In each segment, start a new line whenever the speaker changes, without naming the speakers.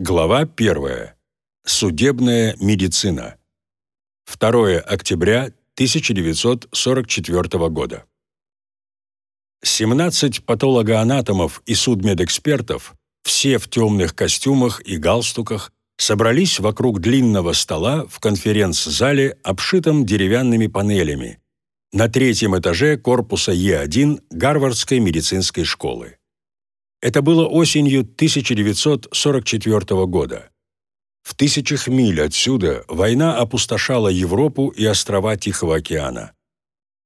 Глава 1. Судебная медицина. 2 октября 1944 года. 17 патологоанатомов и судмедэкспертов, все в темных костюмах и галстуках, собрались вокруг длинного стола в конференц-зале, обшитом деревянными панелями, на третьем этаже корпуса Е1 Гарвардской медицинской школы. Это было осенью 1944 года. В тысячах миль отсюда война опустошала Европу и острова Тихого океана.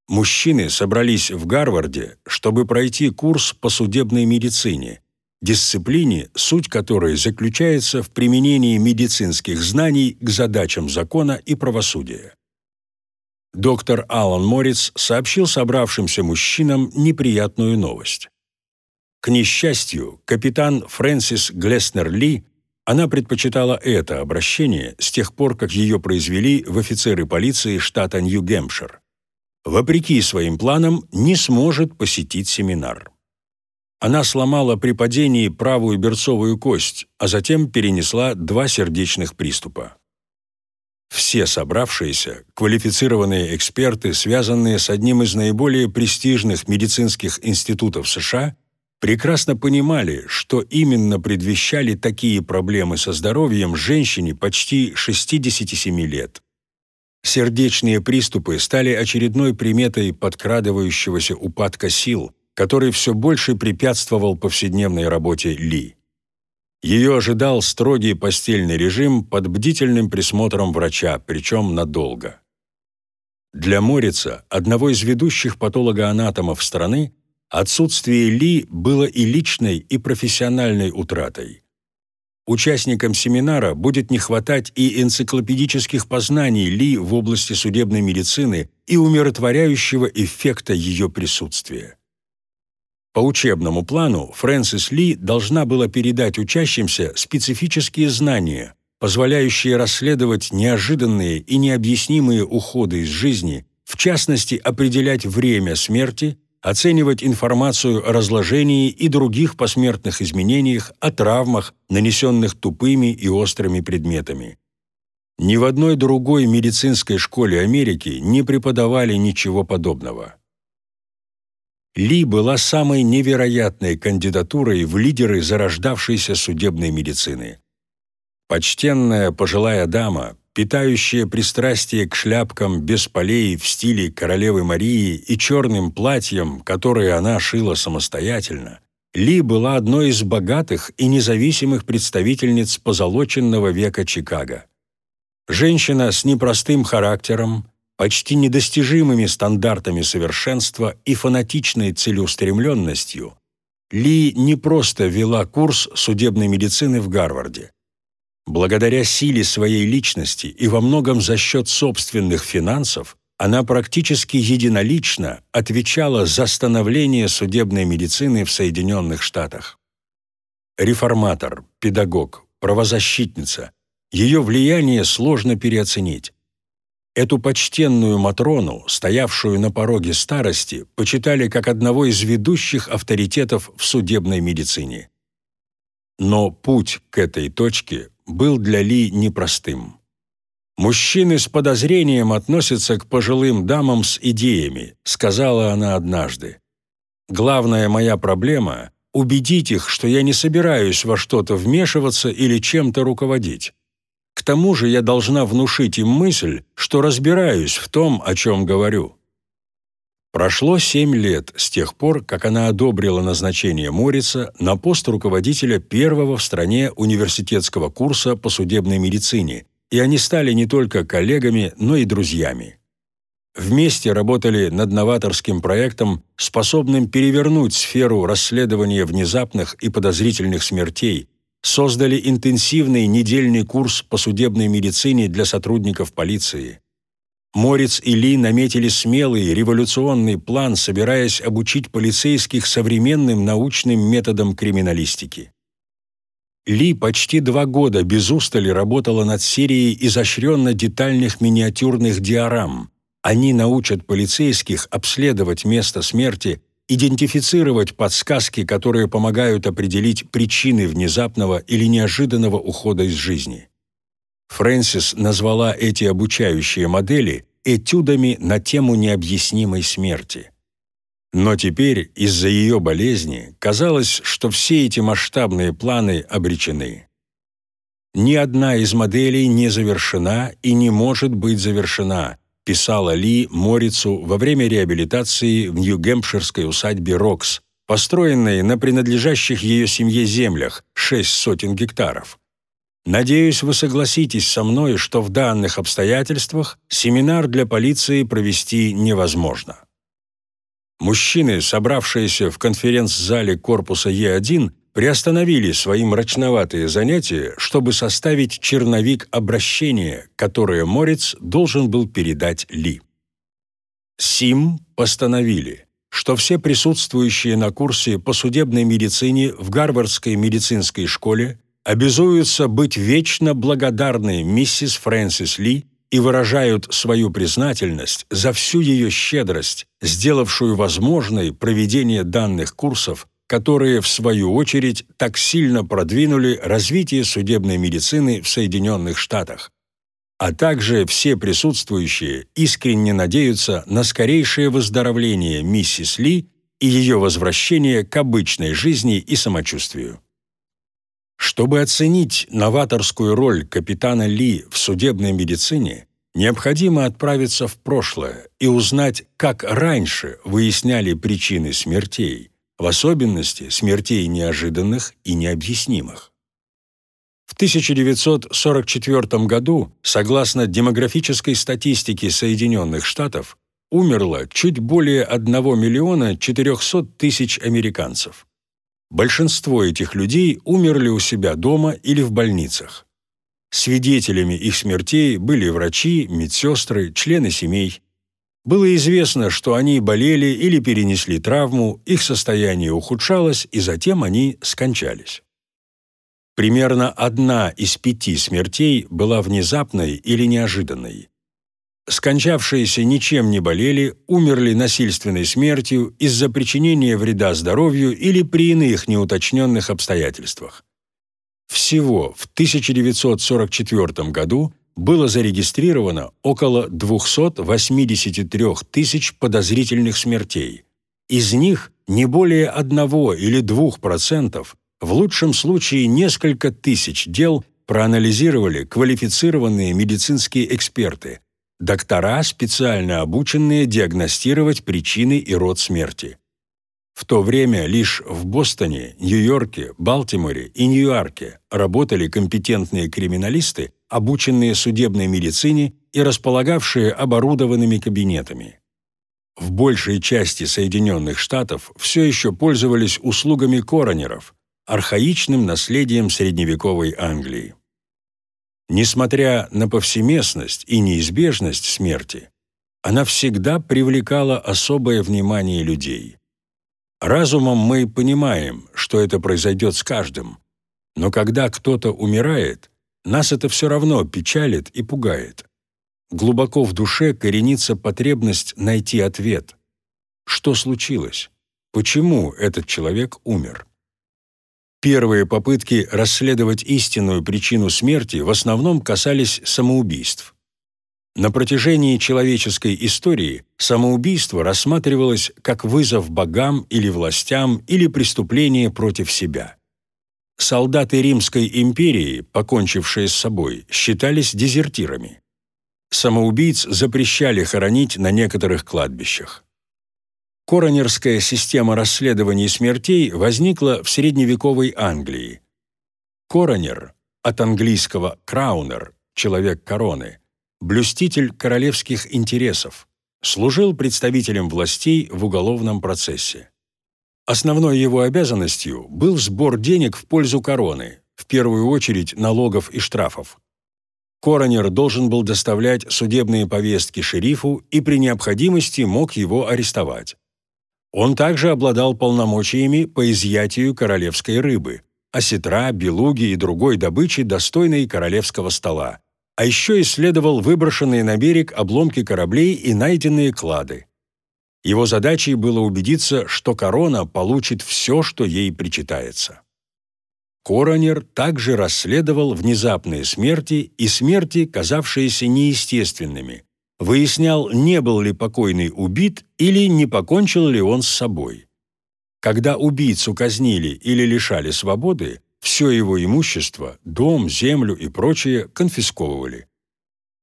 Мужчины собрались в Гарварде, чтобы пройти курс по судебной медицине, дисциплине, суть которой заключается в применении медицинских знаний к задачам закона и правосудия. Доктор Алан Морриц сообщил собравшимся мужчинам неприятную новость. К несчастью, капитан Фрэнсис Глеснер Ли, она предпочитала это обращение с тех пор, как ее произвели в офицеры полиции штата Нью-Гэмпшир. Вопреки своим планам, не сможет посетить семинар. Она сломала при падении правую берцовую кость, а затем перенесла два сердечных приступа. Все собравшиеся, квалифицированные эксперты, связанные с одним из наиболее престижных медицинских институтов США, прекрасно понимали, что именно предвещали такие проблемы со здоровьем женщине почти 67 лет. Сердечные приступы стали очередной приметой подкрадывающегося упадка сил, который все больше препятствовал повседневной работе Ли. Ее ожидал строгий постельный режим под бдительным присмотром врача, причем надолго. Для Морица, одного из ведущих патологоанатомов страны, Отсутствие Ли было и личной, и профессиональной утратой. Участникам семинара будет не хватать и энциклопедических познаний Ли в области судебной медицины и умиротворяющего эффекта ее присутствия. По учебному плану Фрэнсис Ли должна была передать учащимся специфические знания, позволяющие расследовать неожиданные и необъяснимые уходы из жизни, в частности, определять время смерти оценивать информацию о разложении и других посмертных изменениях, о травмах, нанесенных тупыми и острыми предметами. Ни в одной другой медицинской школе Америки не преподавали ничего подобного. Ли была самой невероятной кандидатурой в лидеры зарождавшейся судебной медицины. Почтенная пожилая дама, питающая пристрастие к шляпкам без полей в стиле королевы Марии и черным платьям, которые она шила самостоятельно, Ли была одной из богатых и независимых представительниц позолоченного века Чикаго. Женщина с непростым характером, почти недостижимыми стандартами совершенства и фанатичной целеустремленностью, Ли не просто вела курс судебной медицины в Гарварде. Благодаря силе своей личности и во многом за счет собственных финансов, она практически единолично отвечала за становление судебной медицины в Соединенных Штатах. Реформатор, педагог, правозащитница, ее влияние сложно переоценить. Эту почтенную Матрону, стоявшую на пороге старости, почитали как одного из ведущих авторитетов в судебной медицине. Но путь к этой точке был для Ли непростым. «Мужчины с подозрением относятся к пожилым дамам с идеями», сказала она однажды. «Главная моя проблема — убедить их, что я не собираюсь во что-то вмешиваться или чем-то руководить. К тому же я должна внушить им мысль, что разбираюсь в том, о чем говорю». Прошло семь лет с тех пор, как она одобрила назначение Морица на пост руководителя первого в стране университетского курса по судебной медицине, и они стали не только коллегами, но и друзьями. Вместе работали над новаторским проектом, способным перевернуть сферу расследования внезапных и подозрительных смертей, создали интенсивный недельный курс по судебной медицине для сотрудников полиции. Морец и Ли наметили смелый революционный план, собираясь обучить полицейских современным научным методам криминалистики. Ли почти два года без устали работала над серией изощренно детальных миниатюрных диорам. Они научат полицейских обследовать место смерти, идентифицировать подсказки, которые помогают определить причины внезапного или неожиданного ухода из жизни. Фрэнсис назвала эти обучающие модели этюдами на тему необъяснимой смерти. Но теперь из-за ее болезни казалось, что все эти масштабные планы обречены. Ни одна из моделей не завершена и не может быть завершена, писала Ли Морицу во время реабилитации в Нью-Гэмпширской усадьбе Рокс, построенной на принадлежащих ее семье землях, шесть сотен гектаров. Надеюсь, вы согласитесь со мной, что в данных обстоятельствах семинар для полиции провести невозможно. Мужчины, собравшиеся в конференц-зале корпуса Е1, приостановили свои мрачноватые занятия, чтобы составить черновик обращения, которое Морец должен был передать Ли. СИМ постановили, что все присутствующие на курсе по судебной медицине в Гарвардской медицинской школе обязуются быть вечно благодарны миссис Фрэнсис Ли и выражают свою признательность за всю ее щедрость, сделавшую возможной проведение данных курсов, которые, в свою очередь, так сильно продвинули развитие судебной медицины в Соединенных Штатах. А также все присутствующие искренне надеются на скорейшее выздоровление миссис Ли и ее возвращение к обычной жизни и самочувствию. Чтобы оценить новаторскую роль капитана Ли в судебной медицине, необходимо отправиться в прошлое и узнать, как раньше выясняли причины смертей, в особенности смертей неожиданных и необъяснимых. В 1944 году, согласно демографической статистике Соединенных Штатов, умерло чуть более 1 миллиона 400 тысяч американцев. Большинство этих людей умерли у себя дома или в больницах. Свидетелями их смертей были врачи, медсестры, члены семей. Было известно, что они болели или перенесли травму, их состояние ухудшалось, и затем они скончались. Примерно одна из пяти смертей была внезапной или неожиданной скончавшиеся ничем не болели, умерли насильственной смертью из-за причинения вреда здоровью или при иных неуточненных обстоятельствах. Всего в 1944 году было зарегистрировано около 283 тысяч подозрительных смертей. Из них не более 1 или 2%, в лучшем случае несколько тысяч дел проанализировали квалифицированные медицинские эксперты – доктора, специально обученные диагностировать причины и род смерти. В то время лишь в Бостоне, Нью-Йорке, Балтиморе и Нью-Йорке работали компетентные криминалисты, обученные судебной медицине и располагавшие оборудованными кабинетами. В большей части Соединенных Штатов все еще пользовались услугами коронеров, архаичным наследием средневековой Англии. Несмотря на повсеместность и неизбежность смерти, она всегда привлекала особое внимание людей. Разумом мы понимаем, что это произойдет с каждым, но когда кто-то умирает, нас это все равно печалит и пугает. Глубоко в душе коренится потребность найти ответ. Что случилось? Почему этот человек умер? Первые попытки расследовать истинную причину смерти в основном касались самоубийств. На протяжении человеческой истории самоубийство рассматривалось как вызов богам или властям или преступление против себя. Солдаты Римской империи, покончившие с собой, считались дезертирами. Самоубийц запрещали хоронить на некоторых кладбищах. Коронерская система расследований смертей возникла в средневековой Англии. Коронер, от английского «краунер» — человек короны, блюститель королевских интересов, служил представителем властей в уголовном процессе. Основной его обязанностью был сбор денег в пользу короны, в первую очередь налогов и штрафов. Коронер должен был доставлять судебные повестки шерифу и при необходимости мог его арестовать. Он также обладал полномочиями по изъятию королевской рыбы, осетра, белуги и другой добычи, достойной королевского стола. А еще исследовал выброшенные на берег обломки кораблей и найденные клады. Его задачей было убедиться, что корона получит все, что ей причитается. Коронер также расследовал внезапные смерти и смерти, казавшиеся неестественными, выяснял, не был ли покойный убит или не покончил ли он с собой. Когда убийцу казнили или лишали свободы, все его имущество, дом, землю и прочее конфисковывали.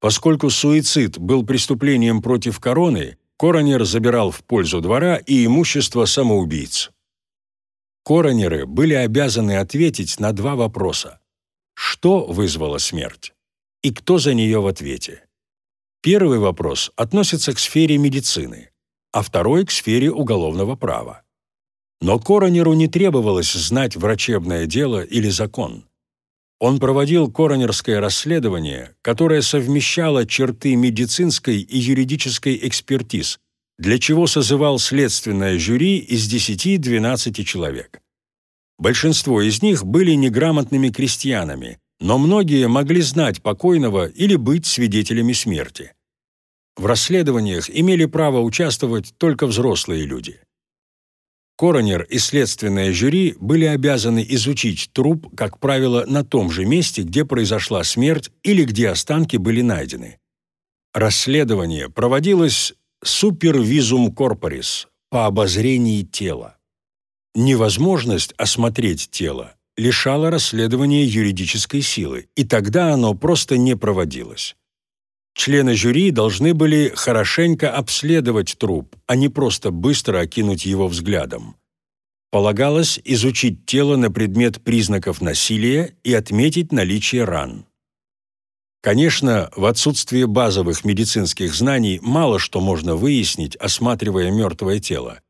Поскольку суицид был преступлением против короны, коронер забирал в пользу двора и имущество самоубийц. Коронеры были обязаны ответить на два вопроса. Что вызвало смерть? И кто за нее в ответе? Первый вопрос относится к сфере медицины, а второй — к сфере уголовного права. Но коронеру не требовалось знать врачебное дело или закон. Он проводил коронерское расследование, которое совмещало черты медицинской и юридической экспертиз, для чего созывал следственное жюри из 10-12 человек. Большинство из них были неграмотными крестьянами, но многие могли знать покойного или быть свидетелями смерти. В расследованиях имели право участвовать только взрослые люди. Коронер и следственное жюри были обязаны изучить труп, как правило, на том же месте, где произошла смерть или где останки были найдены. Расследование проводилось супервизум корпорис по обозрении тела. Невозможность осмотреть тело лишала расследования юридической силы, и тогда оно просто не проводилось. Члены жюри должны были хорошенько обследовать труп, а не просто быстро окинуть его взглядом. Полагалось изучить тело на предмет признаков насилия и отметить наличие ран. Конечно, в отсутствие базовых медицинских знаний мало что можно выяснить, осматривая мертвое тело.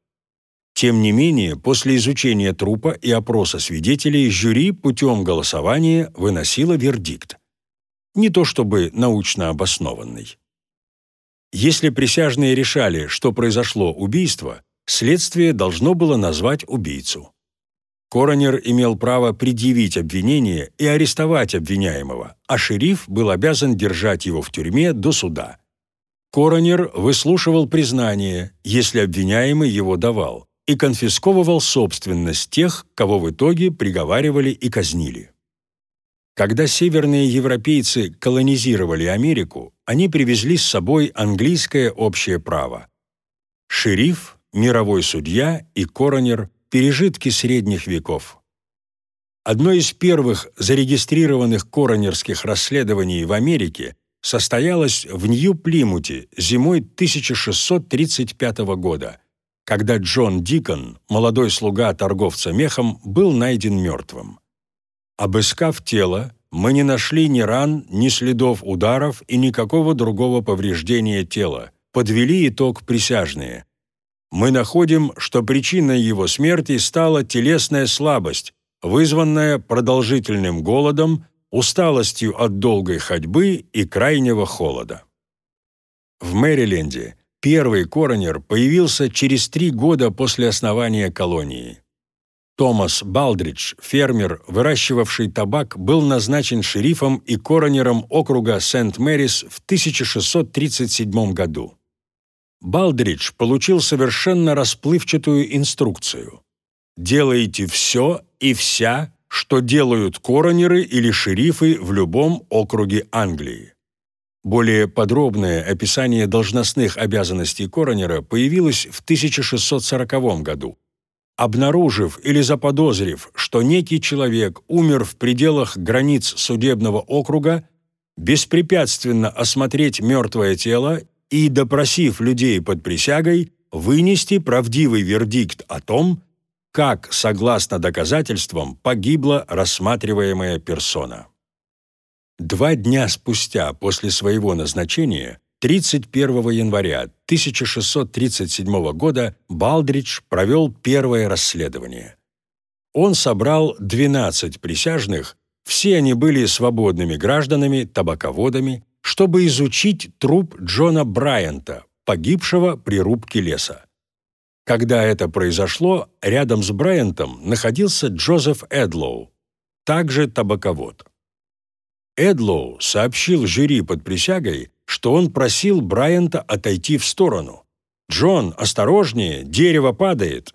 Тем не менее, после изучения трупа и опроса свидетелей жюри путем голосования выносило вердикт не то чтобы научно обоснованный. Если присяжные решали, что произошло убийство, следствие должно было назвать убийцу. Коронер имел право предъявить обвинение и арестовать обвиняемого, а шериф был обязан держать его в тюрьме до суда. Коронер выслушивал признание, если обвиняемый его давал, и конфисковывал собственность тех, кого в итоге приговаривали и казнили. Когда северные европейцы колонизировали Америку, они привезли с собой английское общее право. Шериф, мировой судья и коронер – пережитки средних веков. Одно из первых зарегистрированных коронерских расследований в Америке состоялось в Нью-Плимуте зимой 1635 года, когда Джон Дикон, молодой слуга торговца мехом, был найден мертвым. Обыскав тело, мы не нашли ни ран, ни следов ударов и никакого другого повреждения тела. Подвели итог присяжные. Мы находим, что причиной его смерти стала телесная слабость, вызванная продолжительным голодом, усталостью от долгой ходьбы и крайнего холода. В Мэриленде первый коронер появился через три года после основания колонии. Томас Балдридж, фермер, выращивавший табак, был назначен шерифом и коронером округа Сент-Мэрис в 1637 году. Балдридж получил совершенно расплывчатую инструкцию. «Делайте все и вся, что делают коронеры или шерифы в любом округе Англии». Более подробное описание должностных обязанностей коронера появилось в 1640 году обнаружив или заподозрив, что некий человек умер в пределах границ судебного округа, беспрепятственно осмотреть мертвое тело и, допросив людей под присягой, вынести правдивый вердикт о том, как, согласно доказательствам, погибла рассматриваемая персона. Два дня спустя после своего назначения 31 января 1637 года Балдридж провел первое расследование. Он собрал 12 присяжных, все они были свободными гражданами, табаководами, чтобы изучить труп Джона Брайанта, погибшего при рубке леса. Когда это произошло, рядом с Брайантом находился Джозеф Эдлоу, также табаковод. Эдлоу сообщил жюри под присягой, что он просил Брайанта отойти в сторону. «Джон, осторожнее, дерево падает!»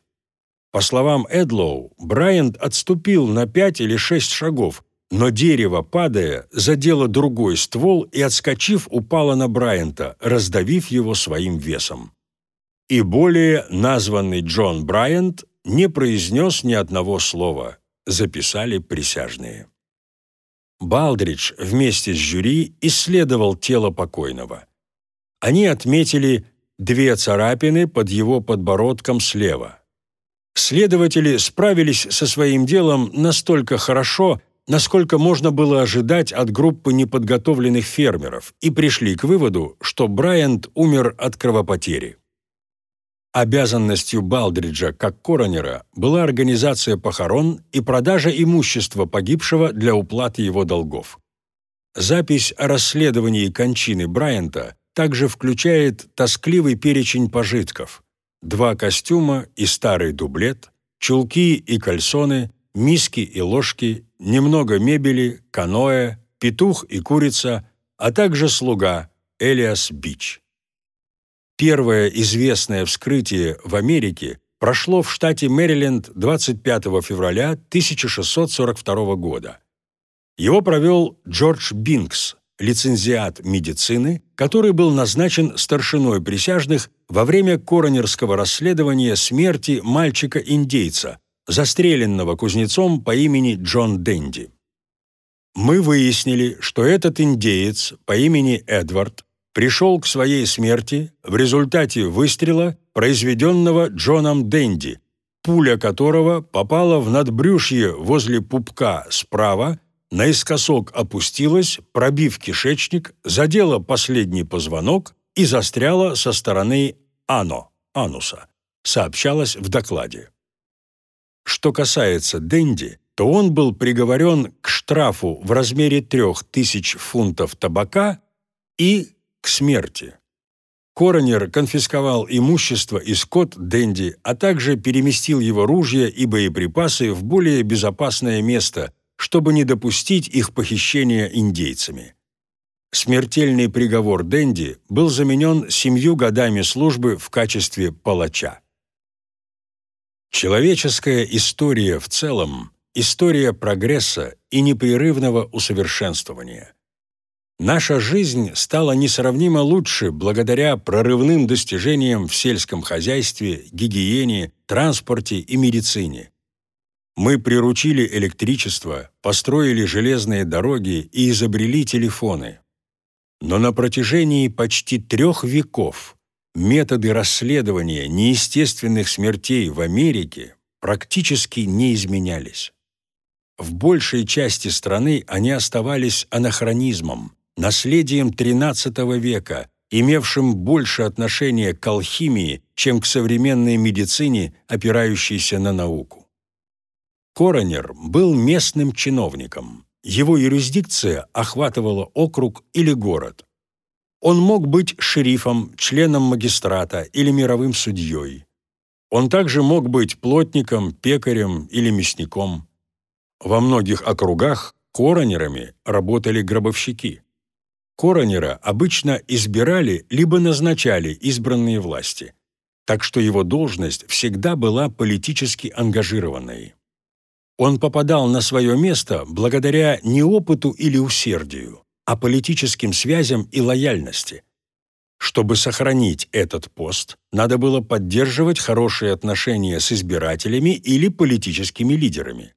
По словам Эдлоу, Брайант отступил на пять или шесть шагов, но дерево, падая, задело другой ствол и, отскочив, упало на Брайанта, раздавив его своим весом. И более названный Джон Брайант не произнес ни одного слова, записали присяжные. Балдридж вместе с жюри исследовал тело покойного. Они отметили две царапины под его подбородком слева. Следователи справились со своим делом настолько хорошо, насколько можно было ожидать от группы неподготовленных фермеров, и пришли к выводу, что Брайант умер от кровопотери. Обязанностью Балдриджа как коронера была организация похорон и продажа имущества погибшего для уплаты его долгов. Запись о расследовании кончины Брайанта также включает тоскливый перечень пожитков – два костюма и старый дублет, чулки и кальсоны, миски и ложки, немного мебели, каноэ, петух и курица, а также слуга Элиас Бич. Первое известное вскрытие в Америке прошло в штате Мэриленд 25 февраля 1642 года. Его провел Джордж Бинкс, лицензиат медицины, который был назначен старшиной присяжных во время коронерского расследования смерти мальчика-индейца, застреленного кузнецом по имени Джон Дэнди. Мы выяснили, что этот индеец по имени Эдвард пришел к своей смерти в результате выстрела, произведенного Джоном Дэнди, пуля которого попала в надбрюшье возле пупка справа, наискосок опустилась, пробив кишечник, задела последний позвонок и застряла со стороны ано, ануса, сообщалось в докладе. Что касается Дэнди, то он был приговорен к штрафу в размере 3000 фунтов табака и к смерти. Коронер конфисковал имущество и скот Дэнди, а также переместил его ружья и боеприпасы в более безопасное место, чтобы не допустить их похищения индейцами. Смертельный приговор Дэнди был заменен семью годами службы в качестве палача. Человеческая история в целом – история прогресса и непрерывного усовершенствования. Наша жизнь стала несравнимо лучше благодаря прорывным достижениям в сельском хозяйстве, гигиене, транспорте и медицине. Мы приручили электричество, построили железные дороги и изобрели телефоны. Но на протяжении почти трех веков методы расследования неестественных смертей в Америке практически не изменялись. В большей части страны они оставались анахронизмом, наследием XIII века, имевшим больше отношения к алхимии, чем к современной медицине, опирающейся на науку. Коронер был местным чиновником. Его юрисдикция охватывала округ или город. Он мог быть шерифом, членом магистрата или мировым судьей. Он также мог быть плотником, пекарем или мясником. Во многих округах коронерами работали гробовщики. Коронера обычно избирали либо назначали избранные власти, так что его должность всегда была политически ангажированной. Он попадал на свое место благодаря не опыту или усердию, а политическим связям и лояльности. Чтобы сохранить этот пост, надо было поддерживать хорошие отношения с избирателями или политическими лидерами.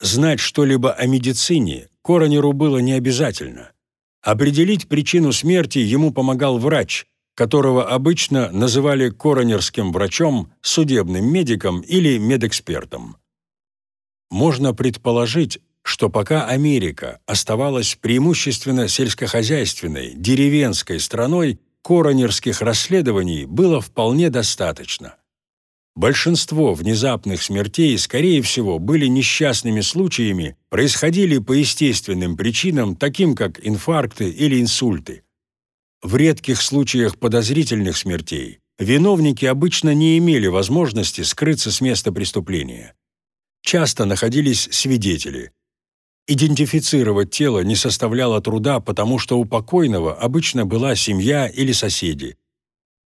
Знать что-либо о медицине коронеру было не обязательно – Определить причину смерти ему помогал врач, которого обычно называли коронерским врачом, судебным медиком или медэкспертом. Можно предположить, что пока Америка оставалась преимущественно сельскохозяйственной, деревенской страной, коронерских расследований было вполне достаточно. Большинство внезапных смертей, скорее всего, были несчастными случаями, происходили по естественным причинам, таким как инфаркты или инсульты. В редких случаях подозрительных смертей виновники обычно не имели возможности скрыться с места преступления. Часто находились свидетели. Идентифицировать тело не составляло труда, потому что у покойного обычно была семья или соседи.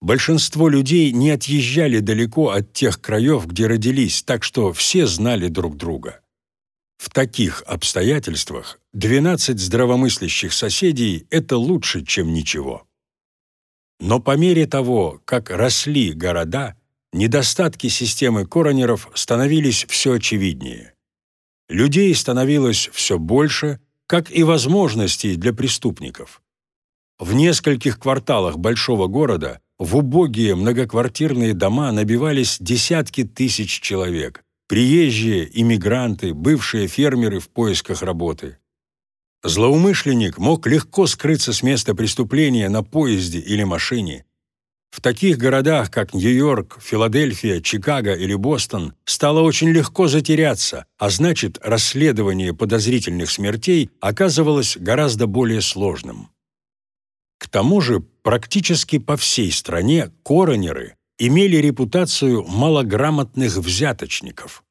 Большинство людей не отъезжали далеко от тех краев, где родились, так что все знали друг друга. В таких обстоятельствах 12 здравомыслящих соседей – это лучше, чем ничего. Но по мере того, как росли города, недостатки системы коронеров становились все очевиднее. Людей становилось все больше, как и возможностей для преступников. В нескольких кварталах большого города в убогие многоквартирные дома набивались десятки тысяч человек, приезжие, иммигранты, бывшие фермеры в поисках работы. Злоумышленник мог легко скрыться с места преступления на поезде или машине. В таких городах, как Нью-Йорк, Филадельфия, Чикаго или Бостон, стало очень легко затеряться, а значит, расследование подозрительных смертей оказывалось гораздо более сложным. К тому же, практически по всей стране коронеры имели репутацию малограмотных взяточников.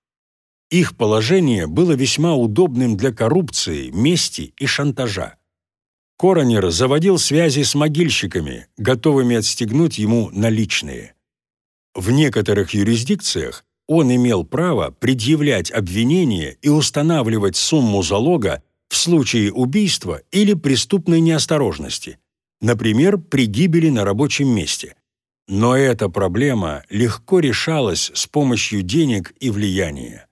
Их положение было весьма удобным для коррупции, мести и шантажа. Коронер заводил связи с могильщиками, готовыми отстегнуть ему наличные. В некоторых юрисдикциях он имел право предъявлять обвинения и устанавливать сумму залога в случае убийства или преступной неосторожности, например, при гибели на рабочем месте. Но эта проблема легко решалась с помощью денег и влияния.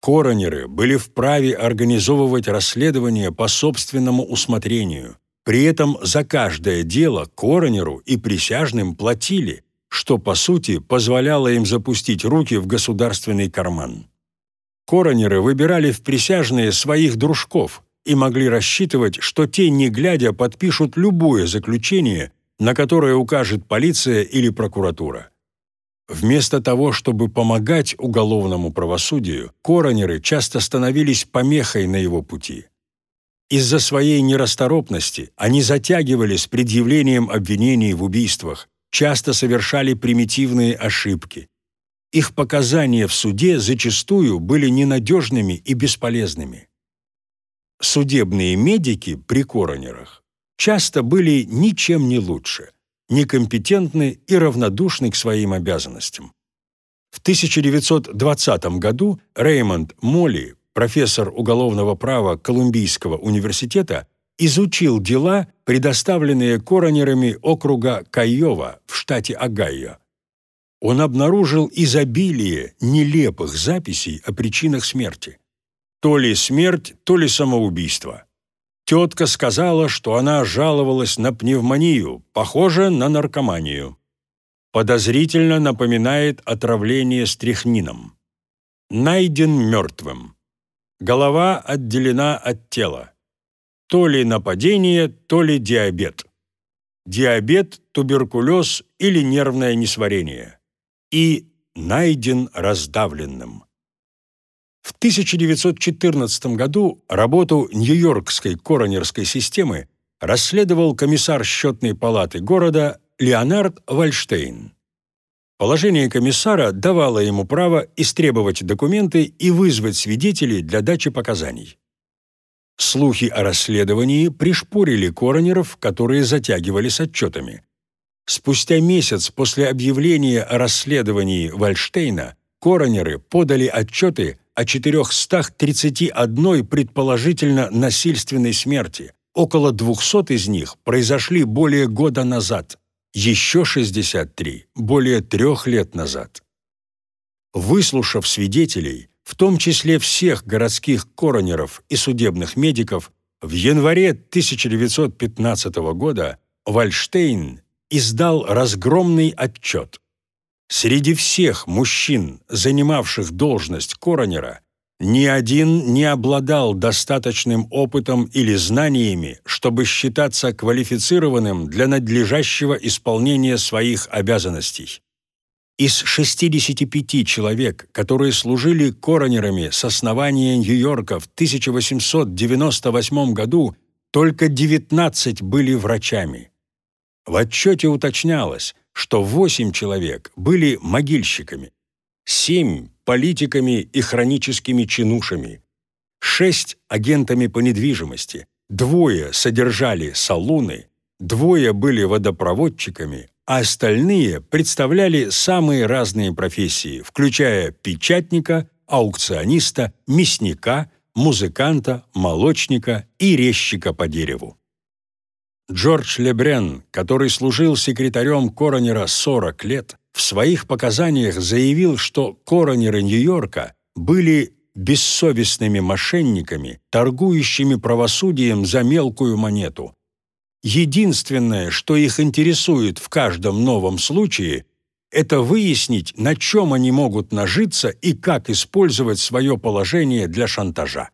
Коронеры были вправе организовывать расследование по собственному усмотрению. При этом за каждое дело коронеру и присяжным платили, что, по сути, позволяло им запустить руки в государственный карман. Коронеры выбирали в присяжные своих дружков и могли рассчитывать, что те, не глядя, подпишут любое заключение, на которое укажет полиция или прокуратура. Вместо того, чтобы помогать уголовному правосудию, коронеры часто становились помехой на его пути. Из-за своей нерасторопности они затягивали с предъявлением обвинений в убийствах, часто совершали примитивные ошибки. Их показания в суде зачастую были ненадежными и бесполезными. Судебные медики при коронерах часто были ничем не лучше, некомпетентны и равнодушны к своим обязанностям. В 1920 году Реймонд Молли, профессор уголовного права Колумбийского университета, изучил дела, предоставленные коронерами округа Кайова в штате Огайо. Он обнаружил изобилие нелепых записей о причинах смерти. То ли смерть, то ли самоубийство. Тетка сказала, что она жаловалась на пневмонию, похоже на наркоманию. Подозрительно напоминает отравление стрихнином. Найден мертвым. Голова отделена от тела. То ли нападение, то ли диабет. Диабет, туберкулез или нервное несварение. И найден раздавленным. В 1914 году работу Нью-Йоркской коронерской системы расследовал комиссар счетной палаты города Леонард Вальштейн. Положение комиссара давало ему право истребовать документы и вызвать свидетелей для дачи показаний. Слухи о расследовании пришпорили коронеров, которые затягивали с отчетами. Спустя месяц после объявления о расследовании Вальштейна коронеры подали отчеты о 431 предположительно насильственной смерти. Около 200 из них произошли более года назад, еще 63 – более трех лет назад. Выслушав свидетелей, в том числе всех городских коронеров и судебных медиков, в январе 1915 года Вальштейн издал разгромный отчет – Среди всех мужчин, занимавших должность коронера, ни один не обладал достаточным опытом или знаниями, чтобы считаться квалифицированным для надлежащего исполнения своих обязанностей. Из 65 человек, которые служили коронерами с основания Нью-Йорка в 1898 году, только 19 были врачами. В отчете уточнялось, что восемь человек были могильщиками, семь – политиками и хроническими чинушами, шесть – агентами по недвижимости, двое содержали салуны, двое были водопроводчиками, а остальные представляли самые разные профессии, включая печатника, аукциониста, мясника, музыканта, молочника и резчика по дереву. Джордж Лебрен, который служил секретарем коронера 40 лет, в своих показаниях заявил, что коронеры Нью-Йорка были бессовестными мошенниками, торгующими правосудием за мелкую монету. Единственное, что их интересует в каждом новом случае, это выяснить, на чем они могут нажиться и как использовать свое положение для шантажа.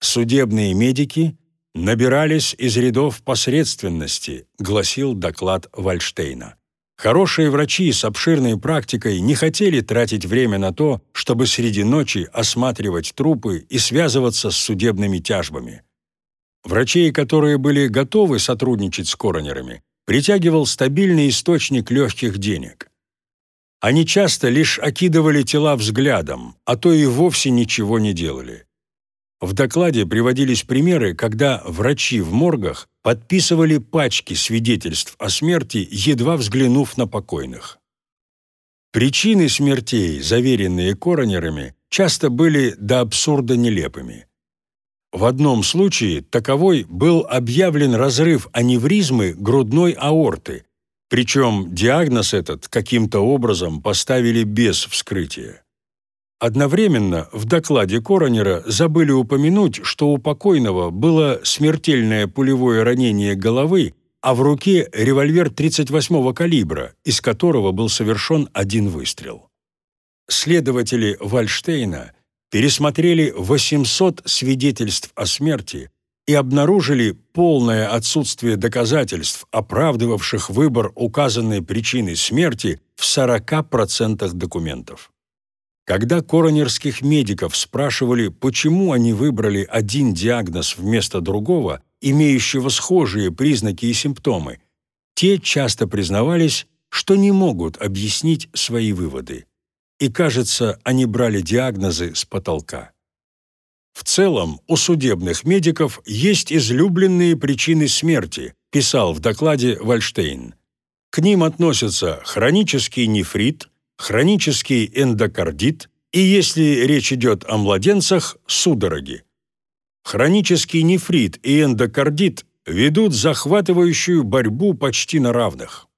Судебные медики набирались из рядов посредственности, гласил доклад Вальштейна. Хорошие врачи с обширной практикой не хотели тратить время на то, чтобы среди ночи осматривать трупы и связываться с судебными тяжбами. Врачей, которые были готовы сотрудничать с коронерами, притягивал стабильный источник легких денег. Они часто лишь окидывали тела взглядом, а то и вовсе ничего не делали. В докладе приводились примеры, когда врачи в моргах подписывали пачки свидетельств о смерти, едва взглянув на покойных. Причины смертей, заверенные коронерами, часто были до абсурда нелепыми. В одном случае таковой был объявлен разрыв аневризмы грудной аорты, причем диагноз этот каким-то образом поставили без вскрытия. Одновременно в докладе коронера забыли упомянуть, что у покойного было смертельное пулевое ранение головы, а в руке револьвер 38-го калибра, из которого был совершен один выстрел. Следователи Вальштейна пересмотрели 800 свидетельств о смерти и обнаружили полное отсутствие доказательств, оправдывавших выбор указанной причины смерти в 40% документов. Когда коронерских медиков спрашивали, почему они выбрали один диагноз вместо другого, имеющего схожие признаки и симптомы, те часто признавались, что не могут объяснить свои выводы. И, кажется, они брали диагнозы с потолка. В целом, у судебных медиков есть излюбленные причины смерти, писал в докладе Вальштейн. К ним относятся хронический нефрит, хронический эндокардит и, если речь идет о младенцах, судороги. Хронический нефрит и эндокардит ведут захватывающую борьбу почти на равных.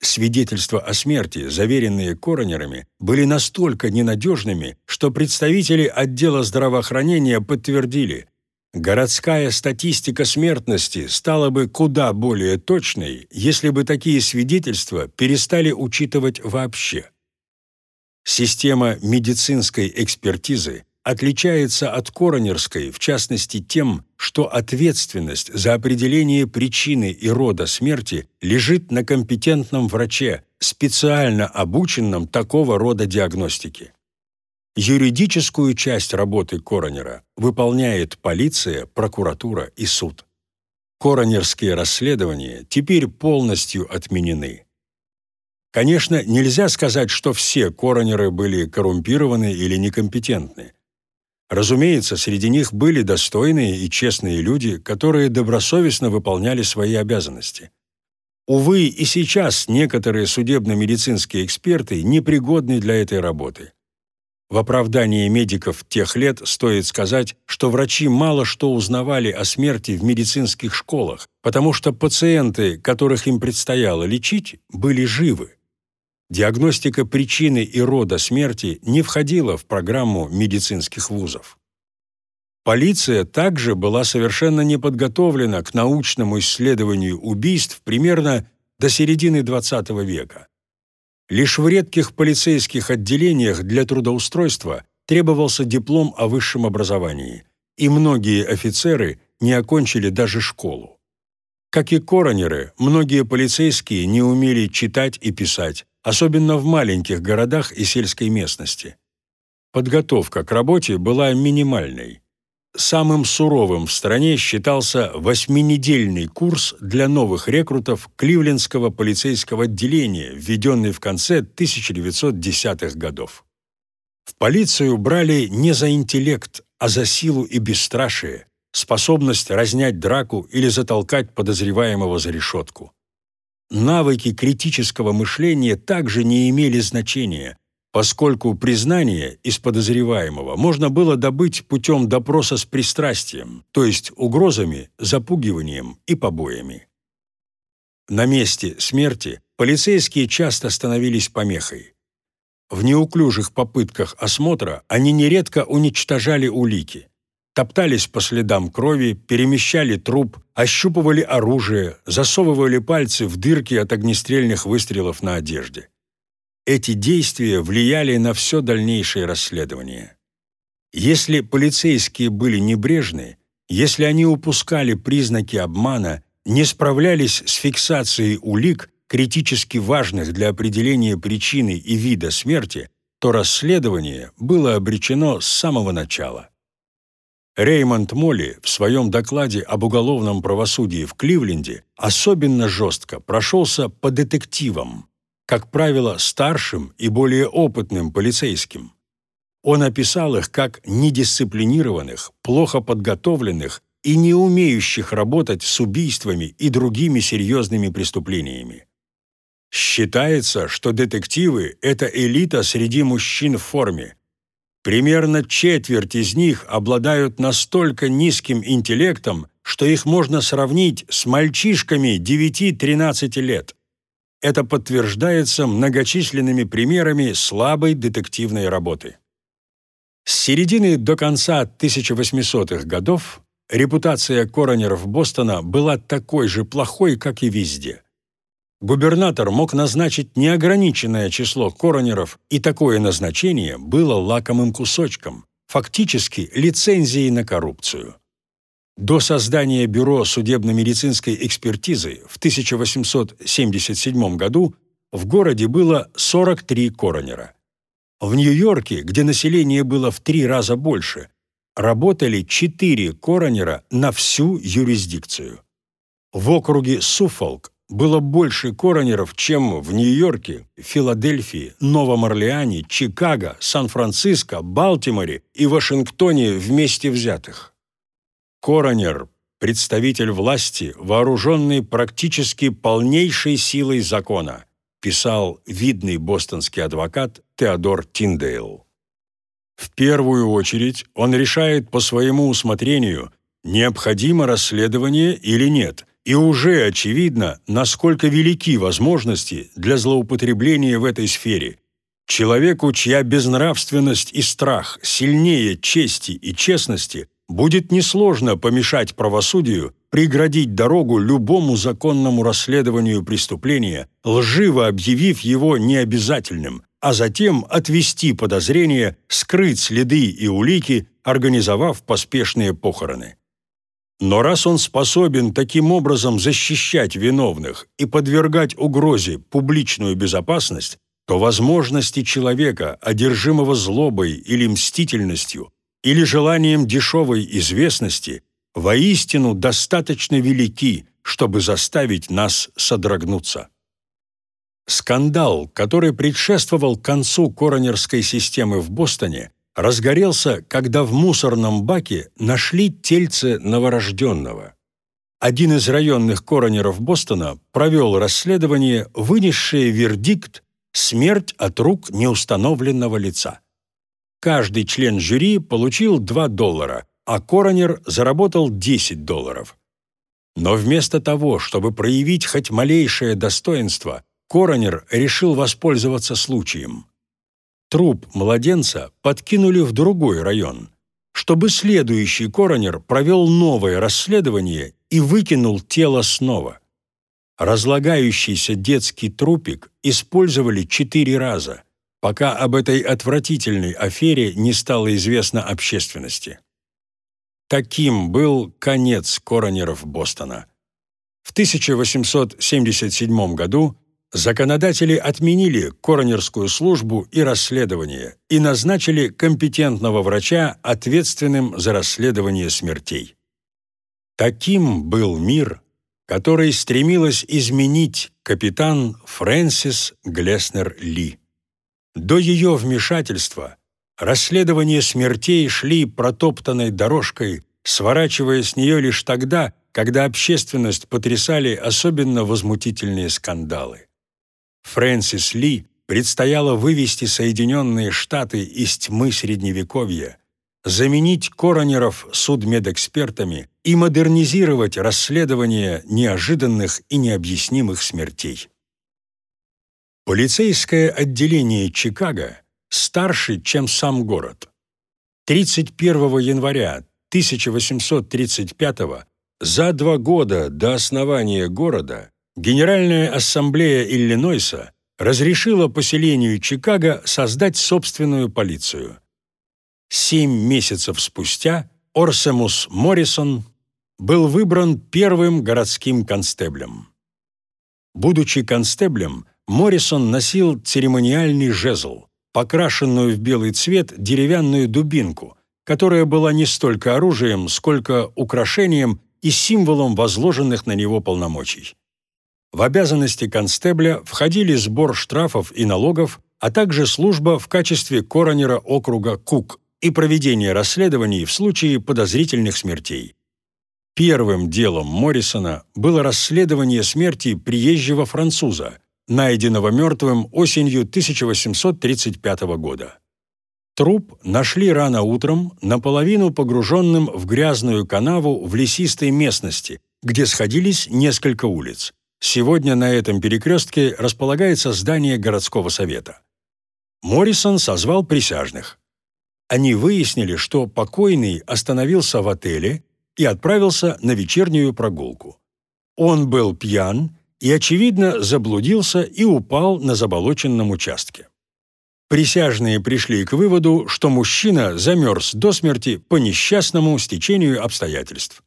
Свидетельства о смерти, заверенные коронерами, были настолько ненадежными, что представители отдела здравоохранения подтвердили, городская статистика смертности стала бы куда более точной, если бы такие свидетельства перестали учитывать вообще. Система медицинской экспертизы отличается от коронерской, в частности, тем, что ответственность за определение причины и рода смерти лежит на компетентном враче, специально обученном такого рода диагностике. Юридическую часть работы коронера выполняет полиция, прокуратура и суд. Коронерские расследования теперь полностью отменены. Конечно, нельзя сказать, что все коронеры были коррумпированы или некомпетентны. Разумеется, среди них были достойные и честные люди, которые добросовестно выполняли свои обязанности. Увы, и сейчас некоторые судебно-медицинские эксперты непригодны для этой работы. В оправдании медиков тех лет стоит сказать, что врачи мало что узнавали о смерти в медицинских школах, потому что пациенты, которых им предстояло лечить, были живы. Диагностика причины и рода смерти не входила в программу медицинских вузов. Полиция также была совершенно не подготовлена к научному исследованию убийств примерно до середины XX века. Лишь в редких полицейских отделениях для трудоустройства требовался диплом о высшем образовании, и многие офицеры не окончили даже школу. Как и коронеры, многие полицейские не умели читать и писать, особенно в маленьких городах и сельской местности. Подготовка к работе была минимальной. Самым суровым в стране считался восьминедельный курс для новых рекрутов Кливлендского полицейского отделения, введенный в конце 1910-х годов. В полицию брали не за интеллект, а за силу и бесстрашие, способность разнять драку или затолкать подозреваемого за решетку. навыки критического мышления также не имели значения, поскольку признание из подозреваемого можно было добыть путем допроса с пристрастием, то есть угрозами, запугиванием и побоями. На месте смерти полицейские часто становились помехой. В неуклюжих попытках осмотра они нередко уничтожали улики топтались по следам крови, перемещали труп, ощупывали оружие, засовывали пальцы в дырки от огнестрельных выстрелов на одежде. Эти действия влияли на все дальнейшее расследование. Если полицейские были небрежны, если они упускали признаки обмана, не справлялись с фиксацией улик, критически важных для определения причины и вида смерти, то расследование было обречено с самого начала. Реймонд Молли в своем докладе об уголовном правосудии в Кливленде особенно жестко прошелся по детективам, как правило, старшим и более опытным полицейским. Он описал их как недисциплинированных, плохо подготовленных и не умеющих работать с убийствами и другими серьезными преступлениями. Считается, что детективы – это элита среди мужчин в форме, Примерно четверть из них обладают настолько низким интеллектом, что их можно сравнить с мальчишками 9-13 лет. Это подтверждается многочисленными примерами слабой детективной работы. С середины до конца 1800-х годов репутация коронеров Бостона была такой же плохой, как и везде губернатор мог назначить неограниченное число коронеров, и такое назначение было лакомым кусочком, фактически лицензией на коррупцию. До создания Бюро судебно-медицинской экспертизы в 1877 году в городе было 43 коронера. В Нью-Йорке, где население было в три раза больше, работали 4 коронера на всю юрисдикцию. В округе Суффолк было больше коронеров, чем в Нью-Йорке, Филадельфии, Новом Орлеане, Чикаго, Сан-Франциско, Балтиморе и Вашингтоне вместе взятых. Коронер – представитель власти, вооруженный практически полнейшей силой закона, писал видный бостонский адвокат Теодор Тиндейл. В первую очередь он решает по своему усмотрению, необходимо расследование или нет – и уже очевидно, насколько велики возможности для злоупотребления в этой сфере. Человеку, чья безнравственность и страх сильнее чести и честности, будет несложно помешать правосудию преградить дорогу любому законному расследованию преступления, лживо объявив его необязательным, а затем отвести подозрения, скрыть следы и улики, организовав поспешные похороны. Но раз он способен таким образом защищать виновных и подвергать угрозе публичную безопасность, то возможности человека, одержимого злобой или мстительностью, или желанием дешевой известности, воистину достаточно велики, чтобы заставить нас содрогнуться. Скандал, который предшествовал концу коронерской системы в Бостоне, разгорелся, когда в мусорном баке нашли тельце новорожденного. Один из районных коронеров Бостона провел расследование, вынесшее вердикт «Смерть от рук неустановленного лица». Каждый член жюри получил 2 доллара, а коронер заработал 10 долларов. Но вместо того, чтобы проявить хоть малейшее достоинство, коронер решил воспользоваться случаем труп младенца подкинули в другой район, чтобы следующий коронер провел новое расследование и выкинул тело снова. Разлагающийся детский трупик использовали четыре раза, пока об этой отвратительной афере не стало известно общественности. Таким был конец коронеров Бостона. В 1877 году законодатели отменили коронерскую службу и расследование и назначили компетентного врача ответственным за расследование смертей. Таким был мир, который стремилась изменить капитан Фрэнсис Глеснер Ли. До ее вмешательства расследования смертей шли протоптанной дорожкой, сворачивая с нее лишь тогда, когда общественность потрясали особенно возмутительные скандалы. Фрэнсис Ли предстояло вывести Соединенные Штаты из тьмы Средневековья, заменить коронеров судмедэкспертами и модернизировать расследование неожиданных и необъяснимых смертей. Полицейское отделение Чикаго старше, чем сам город. 31 января 1835 за два года до основания города Генеральная ассамблея Иллинойса разрешила поселению Чикаго создать собственную полицию. Семь месяцев спустя Орсемус Моррисон был выбран первым городским констеблем. Будучи констеблем, Моррисон носил церемониальный жезл, покрашенную в белый цвет деревянную дубинку, которая была не столько оружием, сколько украшением и символом возложенных на него полномочий. В обязанности констебля входили сбор штрафов и налогов, а также служба в качестве коронера округа Кук и проведение расследований в случае подозрительных смертей. Первым делом Моррисона было расследование смерти приезжего француза, найденного мертвым осенью 1835 года. Труп нашли рано утром, наполовину погруженным в грязную канаву в лесистой местности, где сходились несколько улиц. Сегодня на этом перекрестке располагается здание городского совета. Моррисон созвал присяжных. Они выяснили, что покойный остановился в отеле и отправился на вечернюю прогулку. Он был пьян и, очевидно, заблудился и упал на заболоченном участке. Присяжные пришли к выводу, что мужчина замерз до смерти по несчастному стечению обстоятельств.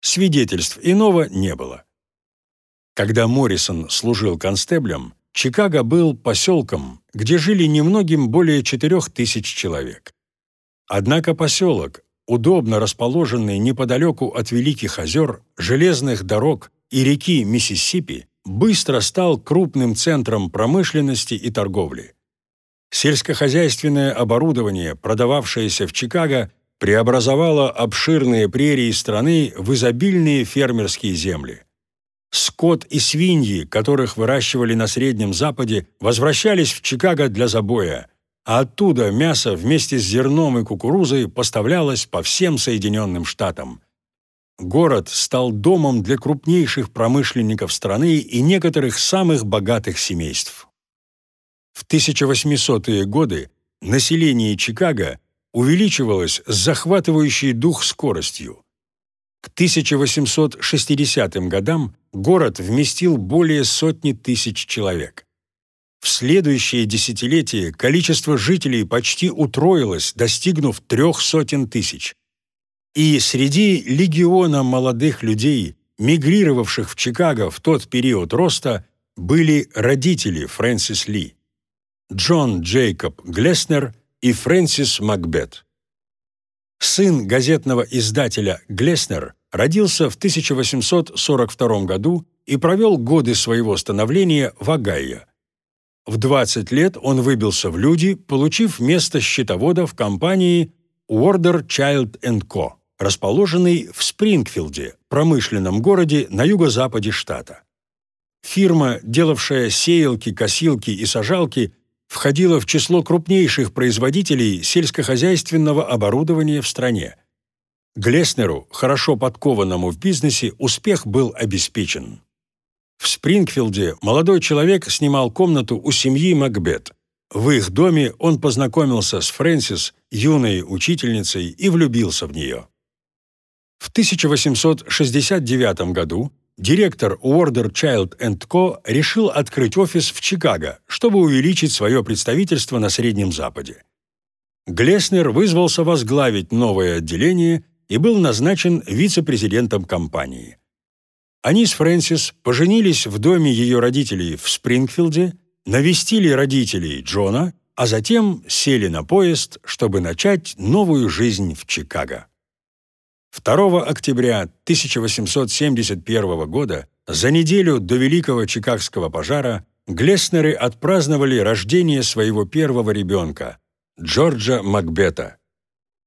Свидетельств иного не было. Когда Моррисон служил констеблем, Чикаго был поселком, где жили немногим более четырех тысяч человек. Однако поселок, удобно расположенный неподалеку от Великих озер, железных дорог и реки Миссисипи, быстро стал крупным центром промышленности и торговли. Сельскохозяйственное оборудование, продававшееся в Чикаго, преобразовало обширные прерии страны в изобильные фермерские земли. Скот и свиньи, которых выращивали на Среднем Западе, возвращались в Чикаго для забоя, а оттуда мясо вместе с зерном и кукурузой поставлялось по всем Соединенным Штатам. Город стал домом для крупнейших промышленников страны и некоторых самых богатых семейств. В 1800-е годы население Чикаго увеличивалось с захватывающей дух скоростью. К 1860 годам город вместил более сотни тысяч человек. В следующее десятилетие количество жителей почти утроилось, достигнув трех сотен тысяч. И среди легиона молодых людей, мигрировавших в Чикаго в тот период роста, были родители Фрэнсис Ли – Джон Джейкоб Глеснер и Фрэнсис Макбет. Сын газетного издателя Глеснер родился в 1842 году и провел годы своего становления в Огайо. В 20 лет он выбился в люди, получив место счетовода в компании Warder Child Co., расположенной в Спрингфилде, промышленном городе на юго-западе штата. Фирма, делавшая сеялки, косилки и сажалки, входила в число крупнейших производителей сельскохозяйственного оборудования в стране. Глеснеру, хорошо подкованному в бизнесе, успех был обеспечен. В Спрингфилде молодой человек снимал комнату у семьи Макбет. В их доме он познакомился с Фрэнсис, юной учительницей, и влюбился в нее. В 1869 году директор Warder Child Co. решил открыть офис в Чикаго, чтобы увеличить свое представительство на Среднем Западе. Глеснер вызвался возглавить новое отделение и был назначен вице-президентом компании. Они с Фрэнсис поженились в доме ее родителей в Спрингфилде, навестили родителей Джона, а затем сели на поезд, чтобы начать новую жизнь в Чикаго. 2 октября 1871 года, за неделю до Великого Чикагского пожара, Глеснеры отпраздновали рождение своего первого ребенка, Джорджа Макбета.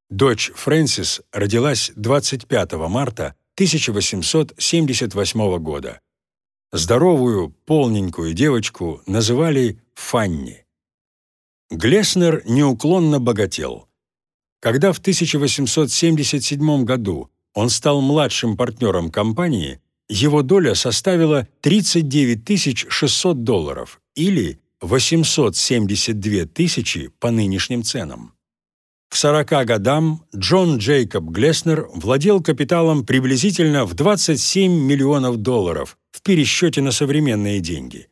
Дочь Фрэнсис родилась 25 марта, 1878 года. Здоровую, полненькую девочку называли Фанни. Глеснер неуклонно богател. Когда в 1877 году он стал младшим партнером компании, его доля составила 39 600 долларов или 872 тысячи по нынешним ценам. К 40 годам Джон Джейкоб Глеснер владел капиталом приблизительно в 27 миллионов долларов в пересчете на современные деньги.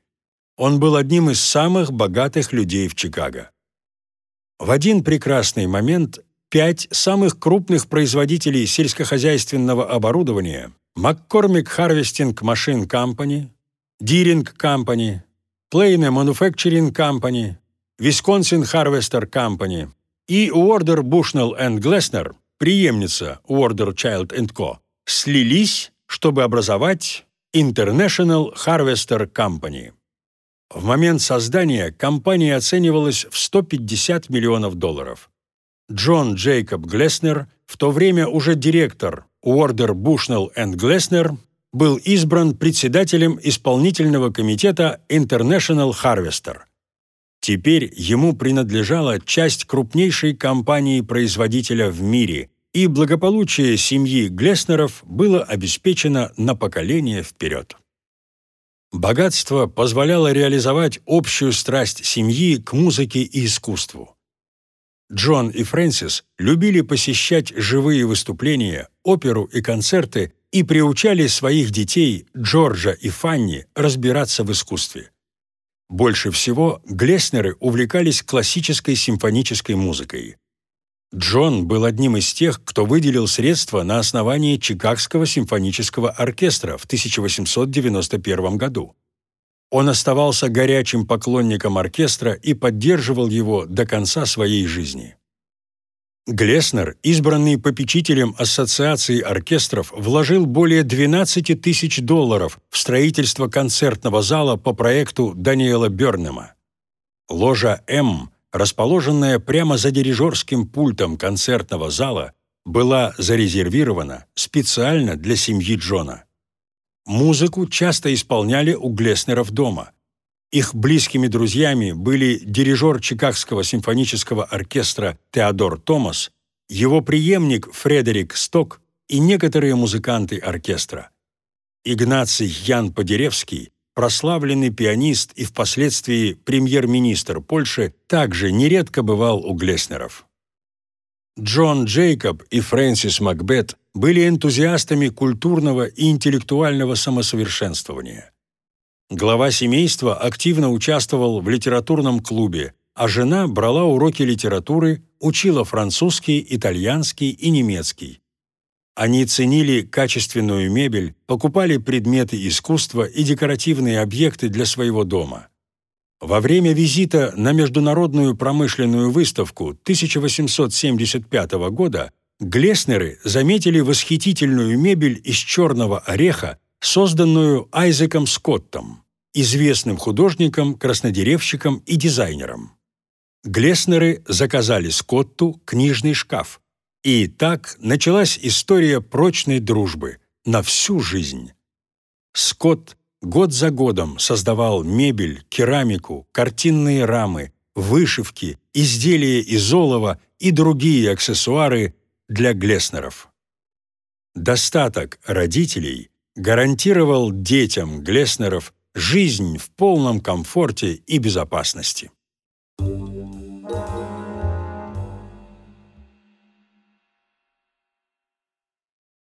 Он был одним из самых богатых людей в Чикаго. В один прекрасный момент пять самых крупных производителей сельскохозяйственного оборудования McCormick Harvesting Machine Company, Deering Company, Plain Manufacturing Company, Wisconsin Harvester Company и Уордер Bushnell and Glessner, преемница Уордер Child Co., слились, чтобы образовать International Harvester Company. В момент создания компания оценивалась в 150 миллионов долларов. Джон Джейкоб Глеснер, в то время уже директор Уордер Bushnell and Glessner, был избран председателем исполнительного комитета International Harvester – Теперь ему принадлежала часть крупнейшей компании-производителя в мире, и благополучие семьи Глеснеров было обеспечено на поколение вперед. Богатство позволяло реализовать общую страсть семьи к музыке и искусству. Джон и Фрэнсис любили посещать живые выступления, оперу и концерты и приучали своих детей, Джорджа и Фанни, разбираться в искусстве. Больше всего Глеснеры увлекались классической симфонической музыкой. Джон был одним из тех, кто выделил средства на основании Чикагского симфонического оркестра в 1891 году. Он оставался горячим поклонником оркестра и поддерживал его до конца своей жизни. Глеснер, избранный попечителем Ассоциации оркестров, вложил более 12 тысяч долларов в строительство концертного зала по проекту Даниэла Бёрнема. Ложа «М», расположенная прямо за дирижерским пультом концертного зала, была зарезервирована специально для семьи Джона. Музыку часто исполняли у Глеснеров дома – их близкими друзьями были дирижер Чикагского симфонического оркестра Теодор Томас, его преемник Фредерик Сток и некоторые музыканты оркестра. Игнаций Ян Подеревский, прославленный пианист и впоследствии премьер-министр Польши, также нередко бывал у Глеснеров. Джон Джейкоб и Фрэнсис Макбет были энтузиастами культурного и интеллектуального самосовершенствования. Глава семейства активно участвовал в литературном клубе, а жена брала уроки литературы, учила французский, итальянский и немецкий. Они ценили качественную мебель, покупали предметы искусства и декоративные объекты для своего дома. Во время визита на Международную промышленную выставку 1875 года Глеснеры заметили восхитительную мебель из черного ореха, созданную Айзеком Скоттом известным художником, краснодеревщиком и дизайнером. Глеснеры заказали Скотту книжный шкаф. И так началась история прочной дружбы на всю жизнь. Скотт год за годом создавал мебель, керамику, картинные рамы, вышивки, изделия из олова и другие аксессуары для Глеснеров. Достаток родителей гарантировал детям Глеснеров жизнь в полном комфорте и безопасности. Thank you.